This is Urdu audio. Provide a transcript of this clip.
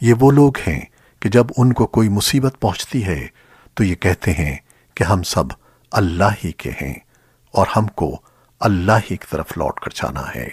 یہ وہ لوگ ہیں کہ جب ان کو کوئی مصیبت پہنچتی ہے، تو یہ کہتے ہیں کہ ہم سب اللہ ہی کے ہیں اور ہم کو اللہ ہی کی طرف لوٹ کر جانا ہے۔